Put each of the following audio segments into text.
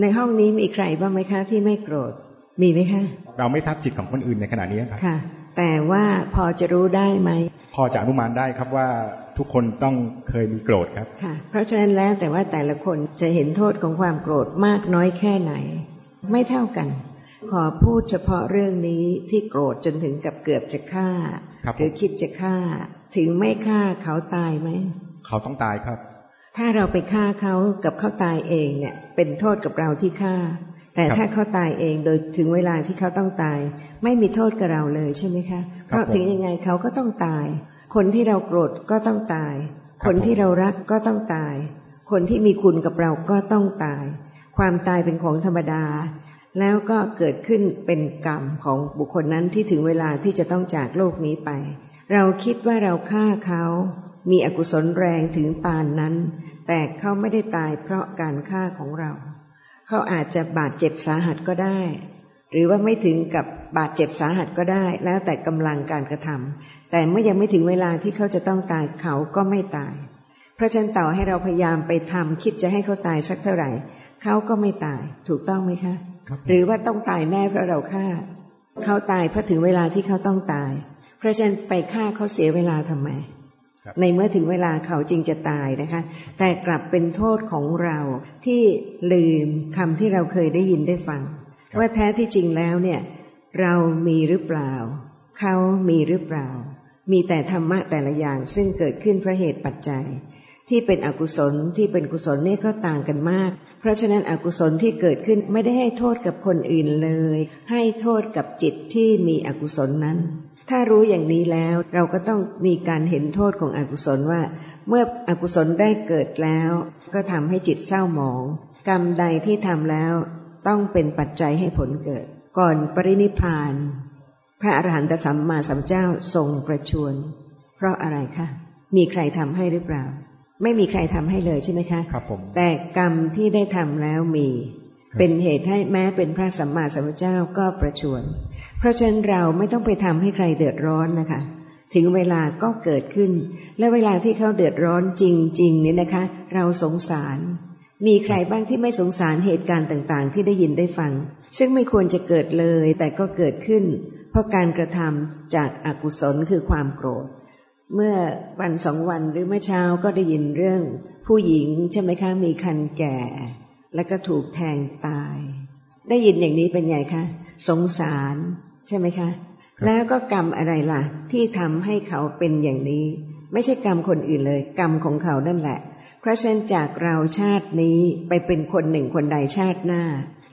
ในห้องนี้มีใครบ้างไหมคะ ที่ไม่โกรธ มีไหมคะ เราไม่ทับจิตของคนอื่นในขณะนี้ครับค่ะ แต่ว่าพอจะรู้ได้ไหม พอจะอนุมานได้ครับว่าทุกคนต้องเคยมีโกรธครับ ค่ะ เพราะฉะนั้นแล้วแต่ว่าแต่ละคนจะเห็นโทษของความโกรธมากน้อยแค่ไหน ไม่เท่ากัน ขอพูดเฉพาะเรื่องนี้ที่โกรธจนถึงกับเกือบจะฆ่าครับหรือคิดจะฆ่า ถึงไม่ฆ่าเขาตายไหม เขาต้องตายครับ ถ้าเราไปฆ่าเขากับเขาตายเองเนี่ย เป็นโทษกับเราที่ฆ่า แต่ครับถ้าเขาตายเองโดยถึงเวลาที่เขาต้องตาย ไม่มีโทษกับเราเลยใช่ไหมคะเพราะถึงยังไงเขาก็ต้องตาย คนที่เราโกรธก็ต้องตาย คนที่เรารักก็ต้องตาย คนที่มีคุณกับเราก็ต้องตาย ความตายเป็นของธรรมดา แล้วก็เกิดขึ้นเป็นกรรมของบุคคลนั้นที่ถึงเวลาที่จะต้องจากโลกนี้ไป เราคิดว่าเราฆ่าเขา มีอกุศลแรงถึงปานนั้น แต่เขาไม่ได้ตายเพราะการฆ่าของเรา เขาอาจจะบาดเจ็บสาหัสก็ได้ หรือว่าไม่ถึงกับบาดเจ็บสาหัสก็ได้ แล้วแต่กำลังการกระทำแต่เมื่อยังไม่ถึงเวลาที่เขาจะต้องตายเขาก็ไม่ตายเพราะฉะนั้นต่อให้เราพยายามไปทำคิดจะให้เขาตายสักเท่าไหร่เขาก็ไม่ตายถูกต้องไหมคะครับหรือว่าต้องตายแน่เพราะเราฆ่าเขาตายเพราะถึงเวลาที่เขาต้องตาย เพราะฉะนั้นไปฆ่าเขาเสียเวลาทำไมครับ ในเมื่อถึงเวลาเขาจริงจะตายนะคะ แต่กลับเป็นโทษของเราที่ลืมคำที่เราเคยได้ยินได้ฟัง ว่าแท้ที่จริงแล้วเนี่ย เรามีหรือเปล่า เขามีหรือเปล่า มีแต่ธรรมะแต่ละอย่างซึ่งเกิดขึ้นเพราะเหตุปัจจัย ที่เป็นอกุศลที่เป็นกุศลเนี่ยก็ต่างกันมาก เพราะฉะนั้นอกุศลที่เกิดขึ้นไม่ได้ให้โทษกับคนอื่นเลย ให้โทษกับจิตที่มีอกุศลนั้น ถ้ารู้อย่างนี้แล้วเราก็ต้องมีการเห็นโทษของอกุศลว่า เมื่ออกุศลได้เกิดแล้ว ก็ทำให้จิตเศร้าหมอง กรรมใดที่ทำแล้ว ต้องเป็นปัจจัยให้ผลเกิด ก่อนปรินิพพาน พระอรหันตสัมมาสัมพุทธเจ้าทรงประชวรเพราะอะไรคะมีใครทำให้หรือเปล่า ไม่มีใครทำให้เลยใช่ไหมคะครับผมแต่กรรมที่ได้ทำแล้วมีครับ เป็นเหตุให้แม้เป็นพระสัมมาสัมพุทธเจ้าก็ประชวรเพราะฉะนั้นเราไม่ต้องไปทำให้ใครเดือดร้อนนะคะ ถึงเวลาก็เกิดขึ้น และเวลาที่เขาเดือดร้อนจริงๆเนี่ยนะคะ เราสงสาร มีใครบ้างที่ไม่สงสารเหตุการณ์ต่างๆ ที่ได้ยินได้ฟัง ซึ่งไม่ควรจะเกิดเลยแต่ก็เกิดขึ้น เพราะการกระทำจากอากุศลคือความโกรธ เมื่อวันสองวันหรือเมื่อเช้าก็ได้ยินเรื่อง ผู้หญิงใช่ไหมคะมีคันแก่ แล้วก็ถูกแทงตาย ได้ยินอย่างนี้เป็นไงคะ สงสารใช่ไหมคะ แล้วก็กรรมอะไรล่ะ ที่ทำให้เขาเป็นอย่างนี้ ไม่ใช่กรรมคนอื่นเลย กรรมของเขานั่นแหละ เพราะฉะนั้นจากเราชาตินี้ไปเป็นคนหนึ่งคนใดชาติหน้า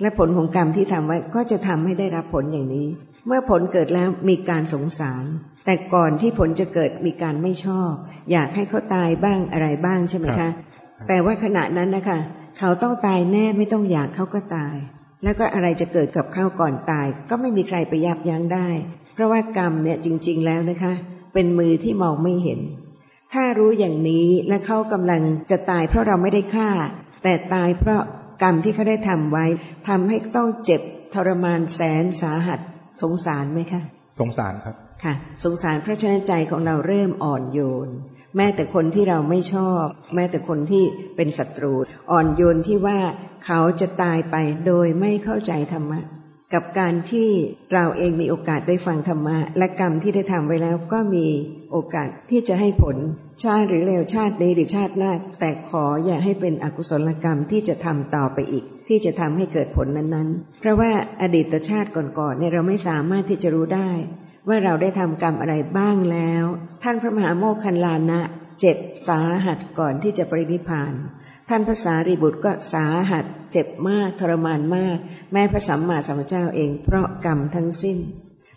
และผลของกรรมที่ทำไว้ก็จะทำให้ได้รับผลอย่างนี้ เมื่อผลเกิดแล้วมีการสงสารแต่ก่อนที่ผลจะเกิดมีการไม่ชอบ อยากให้เขาตายบ้างอะไรบ้างใช่ไหมครัคะบแต่ว่าขณะนั้นนะคะ เขาต้องตายแน่ไม่ต้องอยากเขาก็ตาย แล้วก็อะไรจะเกิดกับเขาก่อนตาย ก็ไม่มีใครไปยับยั้งได้ เพราะว่ากรรมเนี่ยจริง ๆ แล้วนะคะ เป็นมือที่มองไม่เห็น ถ้ารู้อย่างนี้และเขากำลังจะตายเพราะเราไม่ได้ฆ่า แต่ตายเพราะกรรมที่เขาได้ทำไว้ทำให้ต้องเจ็บทรมานแสนสาหัส สงสารไหมคะ สงสารครับค่ะ สงสารเพราะฉะนั้นใจของเราเริ่มอ่อนโยน แม้แต่คนที่เราไม่ชอบ แม้แต่คนที่เป็นศัตรู อ่อนโยนที่ว่าเขาจะตายไปโดยไม่เข้าใจธรรมะ กับการที่เราเองมีโอกาสได้ฟังธรรมะ และกรรมที่ได้ทำไว้แล้วก็มีโอกาสที่จะให้ผลชาติหรือเร็วชาตินี้หรือชาติหน้าแต่ขออย่าให้เป็นอกุศลกรรมที่จะทำต่อไปอีก ที่จะทำให้เกิดผลนั้นๆ เพราะว่าอดีตชาติก่อนๆเนี่ยเราไม่สามารถที่จะรู้ได้ ว่าเราได้ทำกรรมอะไรบ้างแล้ว ท่านพระมหาโมคคัลลานะเจ็บสาหัสก่อนที่จะปรินิพพานท่านพระสารีบุตรก็สาหัสเจ็บมากทรมานมาก แม้พระสัมมาสัมพุทธเจ้าเองเพราะกรรมทั้งสิ้น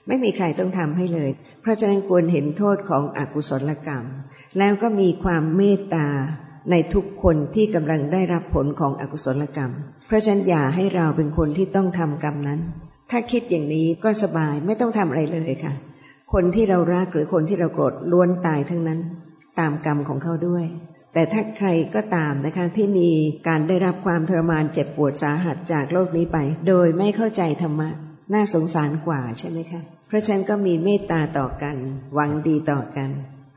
ไม่มีใครต้องทำให้เลย เพราะฉะนั้นควรเห็นโทษของอกุศลกรรม แล้วก็มีความเมตตาในทุกคนที่กำลังได้รับผลของอกุศลกรรม เพราะฉะนั้นอย่าให้เราเป็นคนที่ต้องทำกรรมนั้น ถ้าคิดอย่างนี้ก็สบายไม่ต้องทำอะไรเลยค่ะ คนที่เรารักหรือคนที่เราโกรธล้วนตายทั้งนั้น ตามกรรมของเขาด้วย แต่ถ้าใครก็ตามนะคะที่มีการได้รับความทรมานเจ็บปวดสาหัสจากโลกนี้ไป โดยไม่เข้าใจธรรมะน่าสงสารกว่าใช่ไหมคะเพราะฉะนั้นก็มีเมตตาต่อกันหวังดีต่อกัน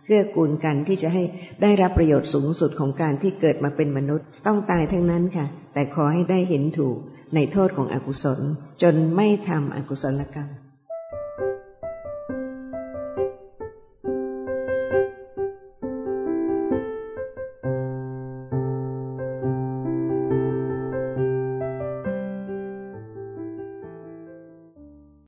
เกื้อกูลกันที่จะให้ได้รับประโยชน์สูงสุดของการที่เกิดมาเป็นมนุษย์ ต้องตายทั้งนั้นค่ะ แต่ขอให้ได้เห็นถูก ในโทษของอกุศล จนไม่ทำอกุศลกรรม